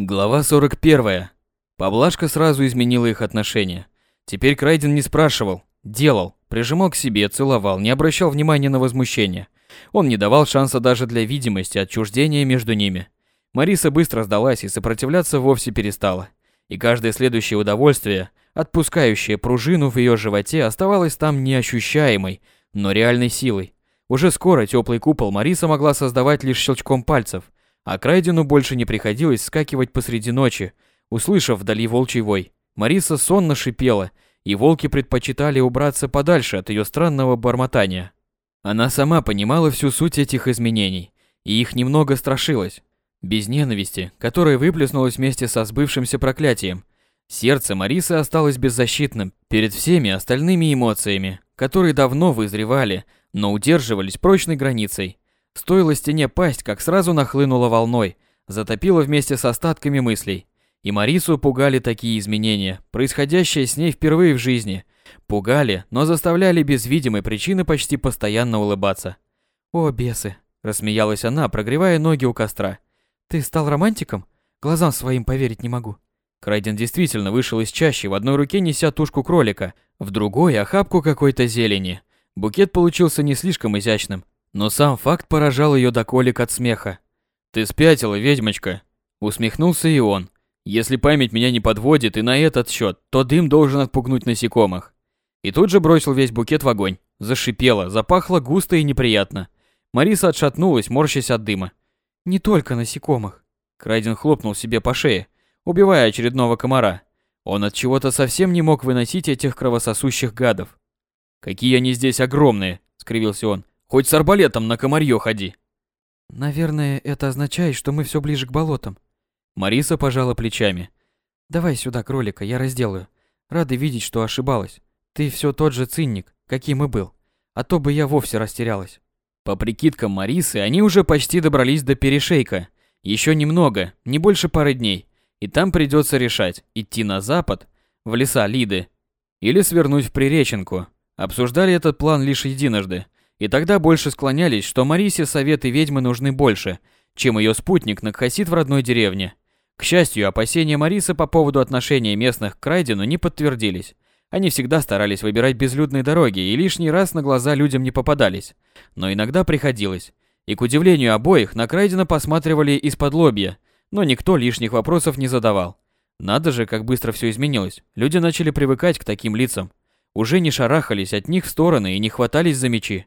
Глава 41. Поблажка сразу изменила их отношения. Теперь Крайден не спрашивал, делал, прижимал к себе, целовал, не обращал внимания на возмущение. Он не давал шанса даже для видимости отчуждения между ними. Мариса быстро сдалась и сопротивляться вовсе перестала. И каждое следующее удовольствие, отпускающее пружину в ее животе, оставалось там неощущаемой, но реальной силой. Уже скоро теплый купол Мариса могла создавать лишь щелчком пальцев – а Крайдену больше не приходилось скакивать посреди ночи, услышав вдали волчий вой. Мариса сонно шипела, и волки предпочитали убраться подальше от ее странного бормотания. Она сама понимала всю суть этих изменений, и их немного страшилась. Без ненависти, которая выплеснулась вместе со сбывшимся проклятием, сердце Марисы осталось беззащитным перед всеми остальными эмоциями, которые давно вызревали, но удерживались прочной границей. Стоило стене пасть, как сразу нахлынула волной, затопила вместе с остатками мыслей. И Марису пугали такие изменения, происходящие с ней впервые в жизни. Пугали, но заставляли без видимой причины почти постоянно улыбаться. «О, бесы!» – рассмеялась она, прогревая ноги у костра. «Ты стал романтиком? Глазам своим поверить не могу». Крайден действительно вышел из чащи, в одной руке неся тушку кролика, в другой – охапку какой-то зелени. Букет получился не слишком изящным, но сам факт поражал ее до колик от смеха. «Ты спятила, ведьмочка!» Усмехнулся и он. «Если память меня не подводит и на этот счет, то дым должен отпугнуть насекомых». И тут же бросил весь букет в огонь. Зашипело, запахло густо и неприятно. Мариса отшатнулась, морщась от дыма. «Не только насекомых». Крайден хлопнул себе по шее, убивая очередного комара. Он от чего-то совсем не мог выносить этих кровососущих гадов. «Какие они здесь огромные!» — скривился он. Хоть с арбалетом на комарье ходи. Наверное, это означает, что мы все ближе к болотам. Мариса пожала плечами. Давай сюда кролика, я разделаю. Рада видеть, что ошибалась. Ты все тот же цинник, каким и был. А то бы я вовсе растерялась. По прикидкам Марисы, они уже почти добрались до перешейка. Еще немного, не больше пары дней. И там придется решать, идти на запад, в леса Лиды, или свернуть в Приреченку. Обсуждали этот план лишь единожды – и тогда больше склонялись, что Марисе советы ведьмы нужны больше, чем ее спутник Накхасит в родной деревне. К счастью, опасения Марисы по поводу отношения местных к Райдену не подтвердились. Они всегда старались выбирать безлюдные дороги и лишний раз на глаза людям не попадались. Но иногда приходилось. И к удивлению обоих, на Крайдена посматривали из-под лобья, но никто лишних вопросов не задавал. Надо же, как быстро все изменилось. Люди начали привыкать к таким лицам. Уже не шарахались от них в стороны и не хватались за мечи.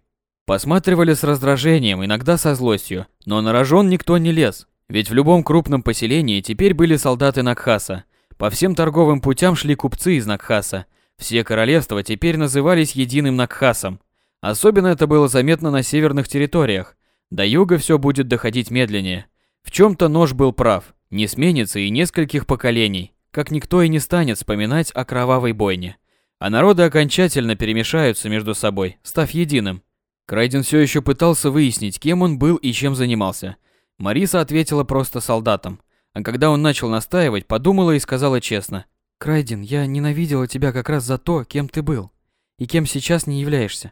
Посматривали с раздражением, иногда со злостью, но на рожон никто не лез, ведь в любом крупном поселении теперь были солдаты Накхаса. По всем торговым путям шли купцы из Накхаса. Все королевства теперь назывались единым Накхасом. Особенно это было заметно на северных территориях. До юга все будет доходить медленнее. В чем-то нож был прав. Не сменится и нескольких поколений, как никто и не станет вспоминать о кровавой бойне. А народы окончательно перемешаются между собой, став единым. Крайден все еще пытался выяснить, кем он был и чем занимался. Мариса ответила просто солдатом. А когда он начал настаивать, подумала и сказала честно. «Крайден, я ненавидела тебя как раз за то, кем ты был. И кем сейчас не являешься.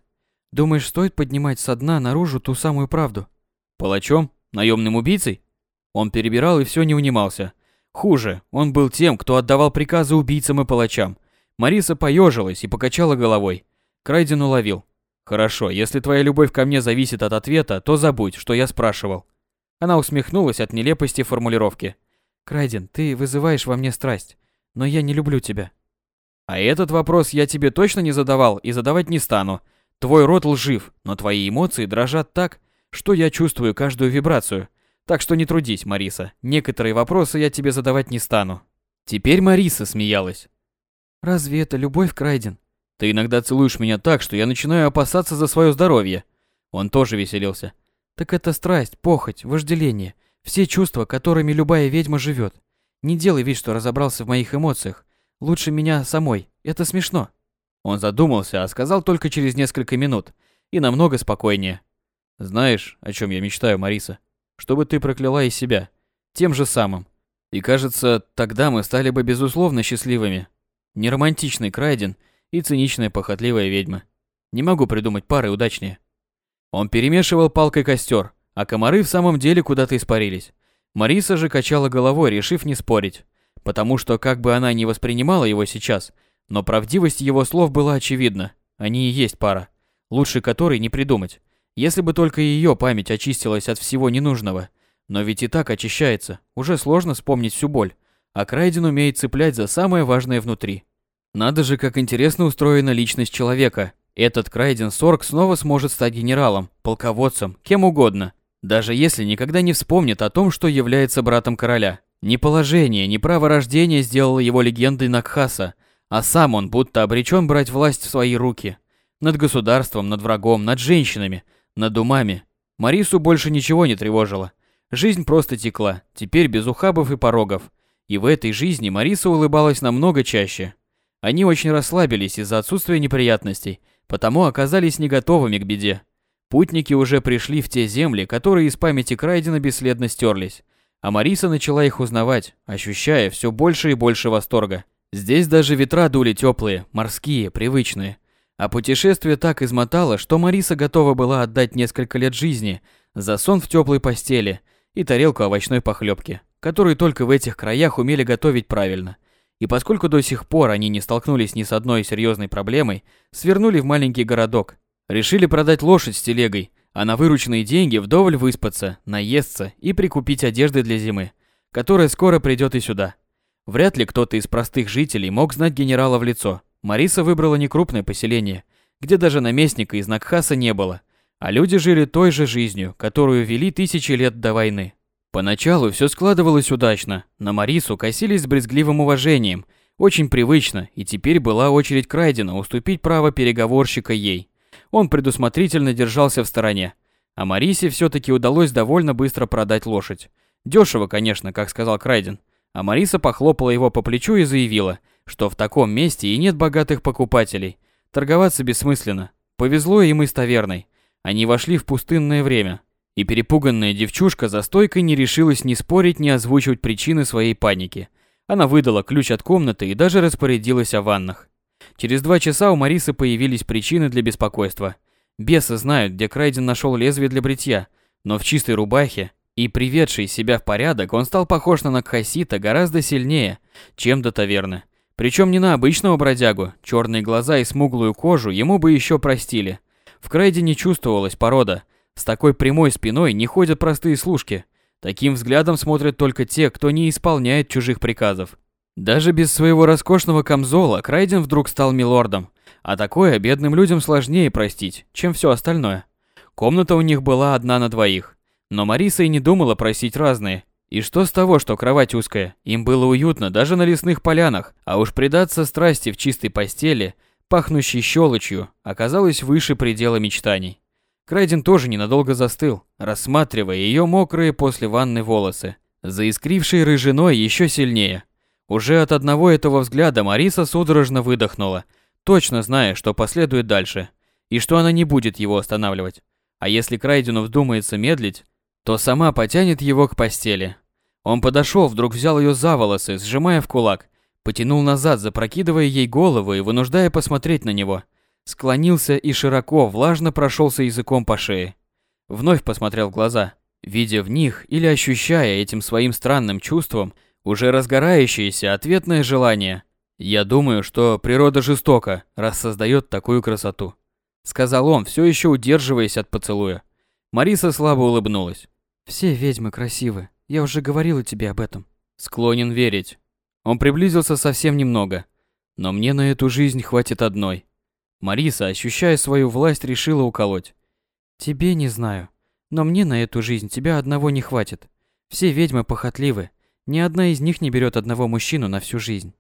Думаешь, стоит поднимать со дна наружу ту самую правду?» «Палачом? Наемным убийцей?» Он перебирал и все не унимался. Хуже, он был тем, кто отдавал приказы убийцам и палачам. Мариса поежилась и покачала головой. Крайден уловил. Хорошо, если твоя любовь ко мне зависит от ответа, то забудь, что я спрашивал. Она усмехнулась от нелепости формулировки. Крайден, ты вызываешь во мне страсть, но я не люблю тебя. А этот вопрос я тебе точно не задавал и задавать не стану. Твой рот лжив, но твои эмоции дрожат так, что я чувствую каждую вибрацию. Так что не трудись, Мариса. Некоторые вопросы я тебе задавать не стану. Теперь Мариса смеялась. Разве это любовь, Крайден? Ты иногда целуешь меня так, что я начинаю опасаться за свое здоровье. Он тоже веселился. Так это страсть, похоть, вожделение, все чувства, которыми любая ведьма живет. Не делай вид, что разобрался в моих эмоциях. Лучше меня самой. Это смешно. Он задумался, а сказал только через несколько минут и намного спокойнее. Знаешь, о чем я мечтаю, Мариса? Чтобы ты прокляла и себя тем же самым. И кажется, тогда мы стали бы безусловно счастливыми. Неромантичный Крайден – и циничная похотливая ведьма. Не могу придумать пары удачнее. Он перемешивал палкой костер, а комары в самом деле куда-то испарились. Мариса же качала головой, решив не спорить. Потому что, как бы она ни воспринимала его сейчас, но правдивость его слов была очевидна. Они и есть пара, лучше которой не придумать. Если бы только ее память очистилась от всего ненужного. Но ведь и так очищается, уже сложно вспомнить всю боль. А Крайден умеет цеплять за самое важное внутри. Надо же, как интересно устроена личность человека. Этот Крайден Сорг снова сможет стать генералом, полководцем, кем угодно. Даже если никогда не вспомнит о том, что является братом короля. Ни положение, ни право рождения сделало его легендой Накхаса, а сам он будто обречен брать власть в свои руки. Над государством, над врагом, над женщинами, над умами. Марису больше ничего не тревожило. Жизнь просто текла, теперь без ухабов и порогов. И в этой жизни Мариса улыбалась намного чаще. Они очень расслабились из-за отсутствия неприятностей, потому оказались не готовыми к беде. Путники уже пришли в те земли, которые из памяти Крайдена бесследно стерлись. А Мариса начала их узнавать, ощущая все больше и больше восторга. Здесь даже ветра дули теплые, морские, привычные. А путешествие так измотало, что Мариса готова была отдать несколько лет жизни за сон в теплой постели и тарелку овощной похлебки, которую только в этих краях умели готовить правильно. И поскольку до сих пор они не столкнулись ни с одной серьезной проблемой, свернули в маленький городок. Решили продать лошадь с телегой, а на вырученные деньги вдоволь выспаться, наесться и прикупить одежды для зимы, которая скоро придет и сюда. Вряд ли кто-то из простых жителей мог знать генерала в лицо. Мариса выбрала некрупное поселение, где даже наместника из Накхаса не было, а люди жили той же жизнью, которую вели тысячи лет до войны. Поначалу все складывалось удачно, на Марису косились с брезгливым уважением, очень привычно, и теперь была очередь Крайдена уступить право переговорщика ей он предусмотрительно держался в стороне. А Марисе все-таки удалось довольно быстро продать лошадь. Дешево, конечно, как сказал Крайден. А Мариса похлопала его по плечу и заявила, что в таком месте и нет богатых покупателей. Торговаться бессмысленно. Повезло им и с таверной. Они вошли в пустынное время. И перепуганная девчушка за стойкой не решилась ни спорить, ни озвучивать причины своей паники. Она выдала ключ от комнаты и даже распорядилась о ваннах. Через два часа у Марисы появились причины для беспокойства. Бесы знают, где Крайден нашел лезвие для бритья, но в чистой рубахе и приведший себя в порядок, он стал похож на Накхасита гораздо сильнее, чем до таверны. Причем не на обычного бродягу, черные глаза и смуглую кожу ему бы еще простили. В Крайдене чувствовалась порода. С такой прямой спиной не ходят простые служки. Таким взглядом смотрят только те, кто не исполняет чужих приказов. Даже без своего роскошного камзола Крайден вдруг стал милордом, а такое бедным людям сложнее простить, чем все остальное. Комната у них была одна на двоих, но Мариса и не думала просить разные. И что с того, что кровать узкая? Им было уютно даже на лесных полянах, а уж предаться страсти в чистой постели, пахнущей щелочью, оказалось выше предела мечтаний. Крайден тоже ненадолго застыл, рассматривая ее мокрые после ванны волосы, заискрившие рыжиной еще сильнее. Уже от одного этого взгляда Мариса судорожно выдохнула, точно зная, что последует дальше, и что она не будет его останавливать. А если Крайдену вздумается медлить, то сама потянет его к постели. Он подошел, вдруг взял ее за волосы, сжимая в кулак, потянул назад, запрокидывая ей голову и вынуждая посмотреть на него. Склонился и широко, влажно прошелся языком по шее. Вновь посмотрел в глаза, видя в них или ощущая этим своим странным чувством – уже разгорающееся ответное желание. Я думаю, что природа жестока, раз создает такую красоту. Сказал он, все еще удерживаясь от поцелуя. Мариса слабо улыбнулась. Все ведьмы красивы. Я уже говорила тебе об этом. Склонен верить. Он приблизился совсем немного. Но мне на эту жизнь хватит одной. Мариса, ощущая свою власть, решила уколоть. Тебе не знаю. Но мне на эту жизнь тебя одного не хватит. Все ведьмы похотливы. Ни одна из них не берет одного мужчину на всю жизнь.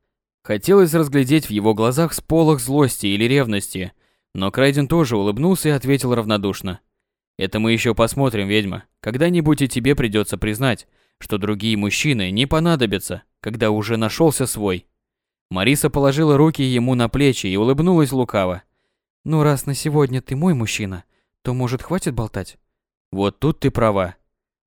Хотелось разглядеть в его глазах сполох злости или ревности, но Крайден тоже улыбнулся и ответил равнодушно. «Это мы еще посмотрим, ведьма. Когда-нибудь и тебе придется признать, что другие мужчины не понадобятся, когда уже нашелся свой». Мариса положила руки ему на плечи и улыбнулась лукаво. «Ну, раз на сегодня ты мой мужчина, то, может, хватит болтать?» «Вот тут ты права.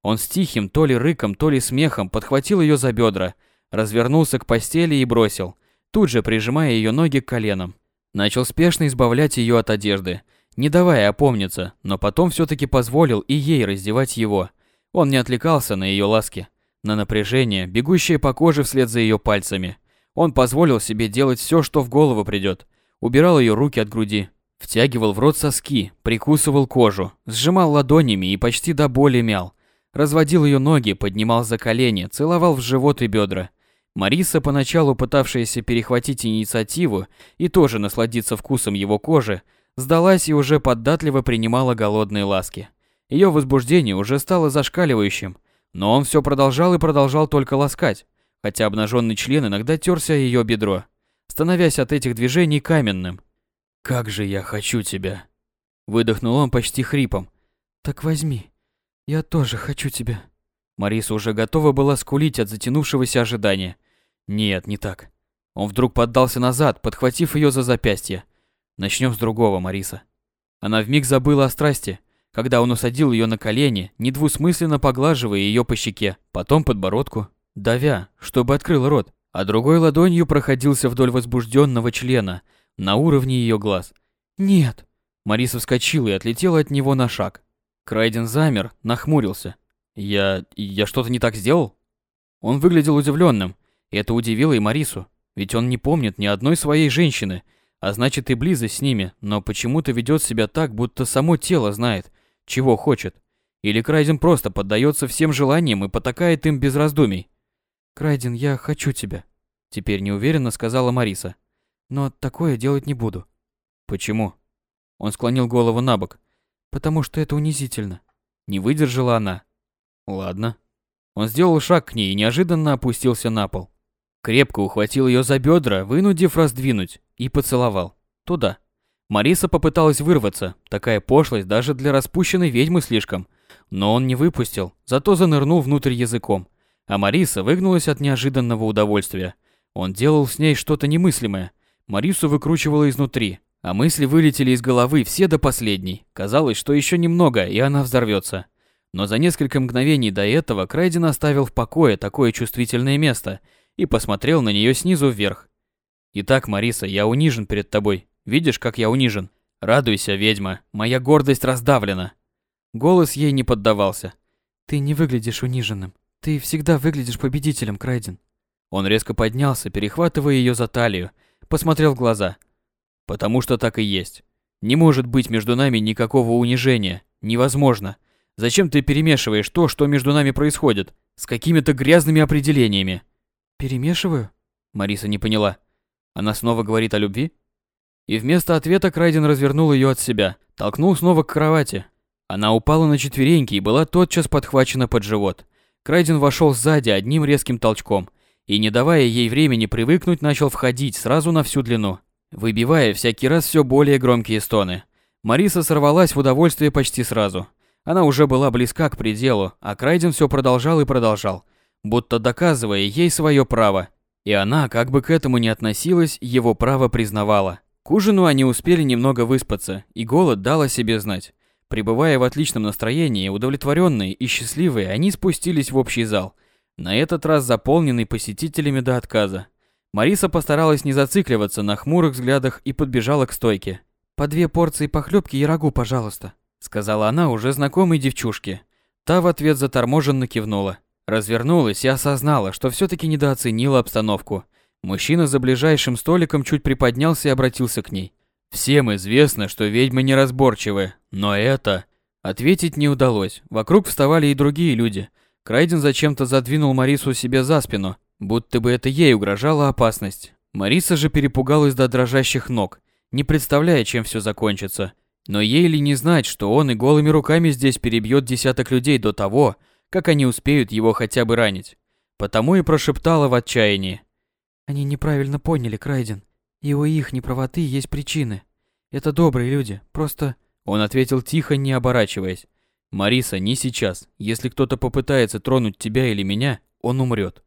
Он с тихим то ли рыком, то ли смехом подхватил ее за бедра, развернулся к постели и бросил, тут же прижимая ее ноги к коленам. Начал спешно избавлять ее от одежды, не давая опомниться, но потом все-таки позволил и ей раздевать его. Он не отвлекался на ее ласки. на напряжение, бегущее по коже вслед за ее пальцами. Он позволил себе делать все, что в голову придет. Убирал ее руки от груди, втягивал в рот соски, прикусывал кожу, сжимал ладонями и почти до боли мял. Разводил ее ноги, поднимал за колени, целовал в живот и бедра. Мариса, поначалу пытавшаяся перехватить инициативу и тоже насладиться вкусом его кожи, сдалась и уже поддатливо принимала голодные ласки. Ее возбуждение уже стало зашкаливающим, но он все продолжал и продолжал только ласкать, хотя обнаженный член иногда терся ее бедро, становясь от этих движений каменным. «Как же я хочу тебя!» Выдохнул он почти хрипом. «Так возьми, я тоже хочу тебя». Мариса уже готова была скулить от затянувшегося ожидания. Нет, не так. Он вдруг поддался назад, подхватив ее за запястье. Начнем с другого, Мариса. Она вмиг забыла о страсти, когда он усадил ее на колени, недвусмысленно поглаживая ее по щеке, потом подбородку, давя, чтобы открыл рот, а другой ладонью проходился вдоль возбужденного члена, на уровне ее глаз. «Нет!» Мариса вскочила и отлетела от него на шаг. Крайден замер, нахмурился. «Я... я что-то не так сделал?» Он выглядел удивленным, это удивило и Марису, ведь он не помнит ни одной своей женщины, а значит и близость с ними, но почему-то ведет себя так, будто само тело знает, чего хочет. Или Крайден просто поддается всем желаниям и потакает им без раздумий. «Крайден, я хочу тебя», — теперь неуверенно сказала Мариса. «Но такое делать не буду». «Почему?» Он склонил голову на бок. «Потому что это унизительно». Не выдержала она. «Ладно». Он сделал шаг к ней и неожиданно опустился на пол. Крепко ухватил ее за бедра, вынудив раздвинуть, и поцеловал. Туда. Мариса попыталась вырваться, такая пошлость даже для распущенной ведьмы слишком. Но он не выпустил, зато занырнул внутрь языком. А Мариса выгнулась от неожиданного удовольствия. Он делал с ней что-то немыслимое. Марису выкручивало изнутри, а мысли вылетели из головы все до последней. Казалось, что еще немного, и она взорвется. Но за несколько мгновений до этого Крайден оставил в покое такое чувствительное место и посмотрел на нее снизу вверх. «Итак, Мариса, я унижен перед тобой. Видишь, как я унижен? Радуйся, ведьма, моя гордость раздавлена. Голос ей не поддавался. Ты не выглядишь униженным. Ты всегда выглядишь победителем, Крайден. Он резко поднялся, перехватывая ее за талию, посмотрел в глаза. Потому что так и есть. Не может быть между нами никакого унижения. Невозможно. Зачем ты перемешиваешь то, что между нами происходит, с какими-то грязными определениями? Перемешиваю? Мариса не поняла. Она снова говорит о любви? И вместо ответа Крайден развернул ее от себя, толкнул снова к кровати. Она упала на четвереньки и была тотчас подхвачена под живот. Крайден вошел сзади одним резким толчком и, не давая ей времени привыкнуть, начал входить сразу на всю длину, выбивая всякий раз все более громкие стоны. Мариса сорвалась в удовольствие почти сразу. Она уже была близка к пределу, а Крайден все продолжал и продолжал, будто доказывая ей свое право. И она, как бы к этому ни относилась, его право признавала. К ужину они успели немного выспаться, и голод дал о себе знать. Пребывая в отличном настроении, удовлетворенные и счастливые, они спустились в общий зал, на этот раз заполненный посетителями до отказа. Мариса постаралась не зацикливаться на хмурых взглядах и подбежала к стойке. «По две порции похлебки и рагу, пожалуйста», — сказала она уже знакомой девчушке. Та в ответ заторможенно кивнула. Развернулась и осознала, что все таки недооценила обстановку. Мужчина за ближайшим столиком чуть приподнялся и обратился к ней. Всем известно, что ведьмы неразборчивы, но это... Ответить не удалось. Вокруг вставали и другие люди. Крайден зачем-то задвинул Марису себе за спину, будто бы это ей угрожала опасность. Мариса же перепугалась до дрожащих ног, не представляя, чем все закончится. Но ей ли не знать, что он и голыми руками здесь перебьет десяток людей до того, как они успеют его хотя бы ранить. Потому и прошептала в отчаянии. Они неправильно поняли, Крайден. И у их неправоты есть причины. Это добрые люди, просто... Он ответил тихо, не оборачиваясь. «Мариса, не сейчас. Если кто-то попытается тронуть тебя или меня, он умрет».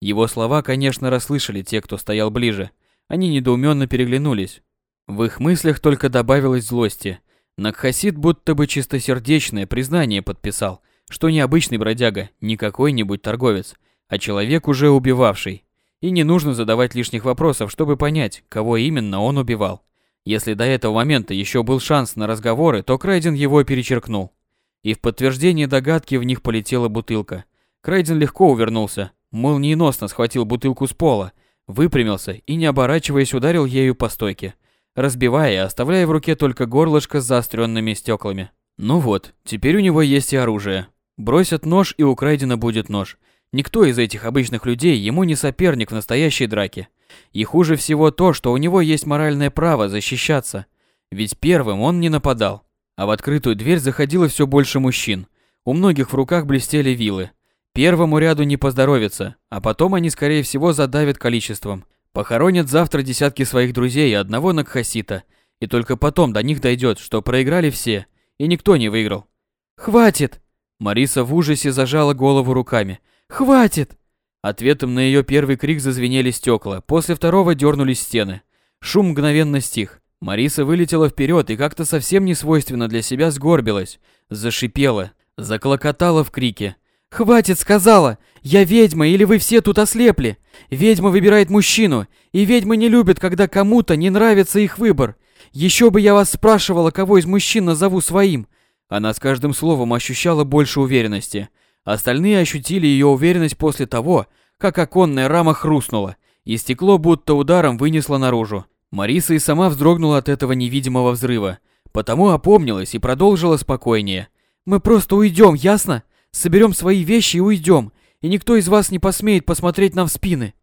Его слова, конечно, расслышали те, кто стоял ближе. Они недоуменно переглянулись. В их мыслях только добавилось злости. Накхасид будто бы чистосердечное признание подписал, что не обычный бродяга, не какой-нибудь торговец, а человек, уже убивавший. И не нужно задавать лишних вопросов, чтобы понять, кого именно он убивал. Если до этого момента еще был шанс на разговоры, то Крайден его перечеркнул. И в подтверждение догадки в них полетела бутылка. Крайден легко увернулся, молниеносно схватил бутылку с пола, выпрямился и, не оборачиваясь, ударил ею по стойке, разбивая и оставляя в руке только горлышко с заостренными стеклами. Ну вот, теперь у него есть и оружие. Бросят нож, и у Крайдена будет нож. Никто из этих обычных людей ему не соперник в настоящей драке. И хуже всего то, что у него есть моральное право защищаться. Ведь первым он не нападал. А в открытую дверь заходило все больше мужчин. У многих в руках блестели вилы. Первому ряду не поздоровится, а потом они, скорее всего, задавят количеством. Похоронят завтра десятки своих друзей и одного Накхасита. И только потом до них дойдет, что проиграли все, и никто не выиграл. «Хватит!» Мариса в ужасе зажала голову руками. «Хватит!» Ответом на ее первый крик зазвенели стекла, после второго дернулись стены. Шум мгновенно стих. Мариса вылетела вперед и как-то совсем не свойственно для себя сгорбилась, зашипела, заклокотала в крике. «Хватит, сказала! Я ведьма, или вы все тут ослепли? Ведьма выбирает мужчину, и ведьмы не любят, когда кому-то не нравится их выбор. Еще бы я вас спрашивала, кого из мужчин назову своим. Она с каждым словом ощущала больше уверенности. Остальные ощутили ее уверенность после того, как оконная рама хрустнула, и стекло будто ударом вынесло наружу. Мариса и сама вздрогнула от этого невидимого взрыва, потому опомнилась и продолжила спокойнее. «Мы просто уйдем, ясно? Соберем свои вещи и уйдем, и никто из вас не посмеет посмотреть нам в спины».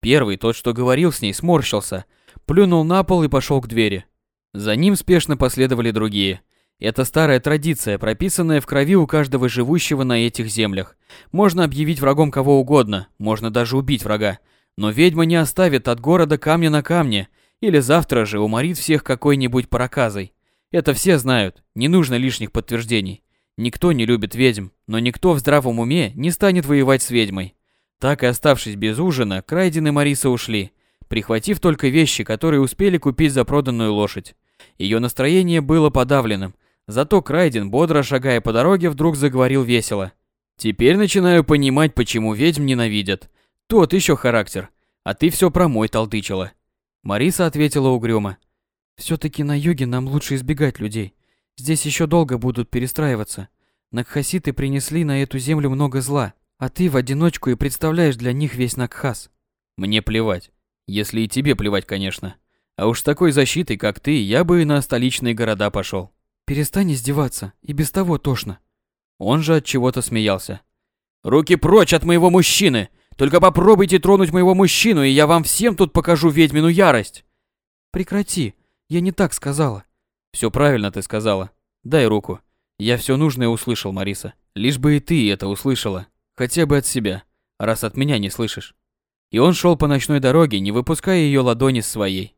Первый, тот, что говорил с ней, сморщился, плюнул на пол и пошел к двери. За ним спешно последовали другие. Это старая традиция, прописанная в крови у каждого живущего на этих землях. Можно объявить врагом кого угодно, можно даже убить врага. Но ведьма не оставит от города камня на камне, или завтра же уморит всех какой-нибудь проказой. Это все знают, не нужно лишних подтверждений. Никто не любит ведьм, но никто в здравом уме не станет воевать с ведьмой. Так и оставшись без ужина, Крайден и Мариса ушли, прихватив только вещи, которые успели купить за проданную лошадь. Ее настроение было подавленным, Зато Крайден, бодро шагая по дороге, вдруг заговорил весело. «Теперь начинаю понимать, почему ведьм ненавидят. Тот еще характер. А ты все про мой толдычила». Мариса ответила угрюмо. «Все-таки на юге нам лучше избегать людей. Здесь еще долго будут перестраиваться. Накхаситы принесли на эту землю много зла, а ты в одиночку и представляешь для них весь Накхас». «Мне плевать. Если и тебе плевать, конечно. А уж с такой защитой, как ты, я бы и на столичные города пошел. Перестань издеваться, и без того тошно. Он же от чего-то смеялся. Руки прочь от моего мужчины! Только попробуйте тронуть моего мужчину, и я вам всем тут покажу ведьмину ярость. Прекрати, я не так сказала. Все правильно ты сказала. Дай руку. Я все нужное услышал, Мариса. Лишь бы и ты это услышала. Хотя бы от себя, раз от меня не слышишь. И он шел по ночной дороге, не выпуская ее ладони с своей.